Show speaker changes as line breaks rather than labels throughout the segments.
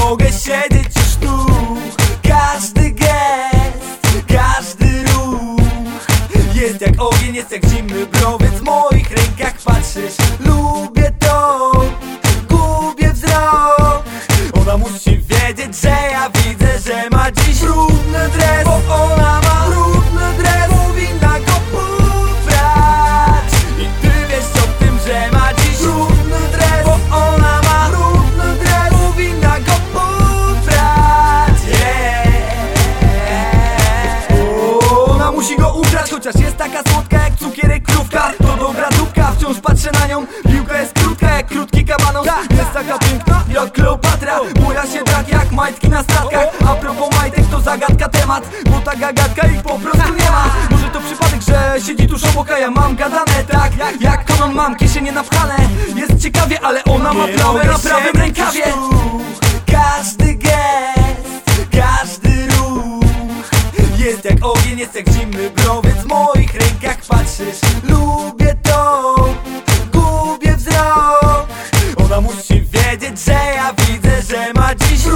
mogę siedzieć już tu. Każdy gest, każdy ruch. Jest jak ogień, jest jak zimny browiec. W moich rękach patrzysz. Lubię to, gubię wzrok. Ona musi wiedzieć, że ja widzę, wciąż patrzę na nią. Piłka jest krótka jak krótki kabanos. Jest taka piękna jak Kleopatra Buja się tak jak majtki na statkach. A propos majtek to zagadka temat Bo ta gagatka ich po prostu nie ma. Może to przypadek, że siedzi tuż obok, a ja mam gadane. Tak jak konon mam kieszenie napchane. Jest ciekawie, ale ona ma plałę na prawym rękawie. Każdy gest, każdy ruch jest jak ogień, jest jak zimny browiec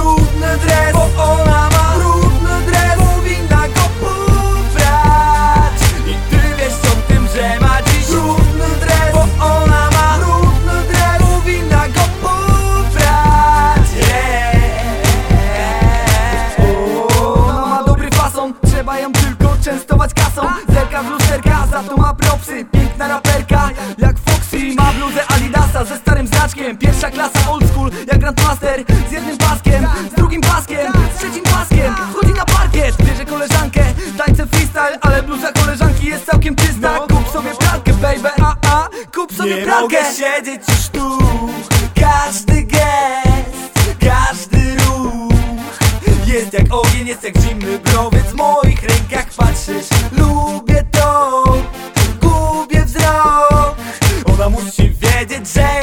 brudny dres Bo ona ma brudny dres. Powinna go ubrać I ty wiesz o tym, że ma dziś brudny dres Bo ona ma brudny dres. Powinna go ubrać yeah. Ona ma dobry fason, trzeba ją tylko częstować kasą. Zerka w lusterka, za to ma propsy Piękna raperka, jak Foxy Ma bluzę Adidasa ze starym znaczkiem. Pierwsza klasa old school, jak Grandmaster. Z jednym sobie
Nie
pralkę
mogę
siedzieć już tu. Każdy gest, każdy ruch jest jak ogień, jest jak zimny browiec. W moich rękach patrzysz Lubię to, gubię wzrok. Ona musi wiedzieć, że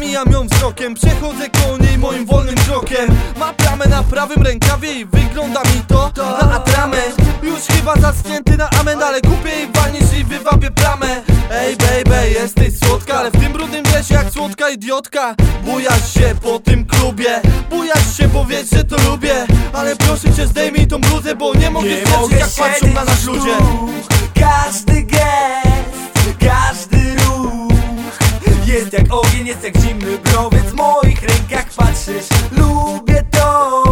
mijam ją wzrokiem Przechodzę koło niej moim wolnym krokiem. Ma plamę na prawym rękawie i wygląda mi to na atrament Już chyba zaschnięty na amen, ale kupię jej walnisz i wywabię plamę. Ej baby, jesteś słodka, ale w tym brudnym dresie jak słodka idiotka. Bujasz się po tym klubie Bujasz się, bo wiesz, że to lubię. Ale proszę cię zdejmij tą bluzę, bo nie mogę
Nie
jak patrzą na nas ludzie
Jest jak ogień, jest jak zimny browiec W moich rękach patrzysz. Lubię to,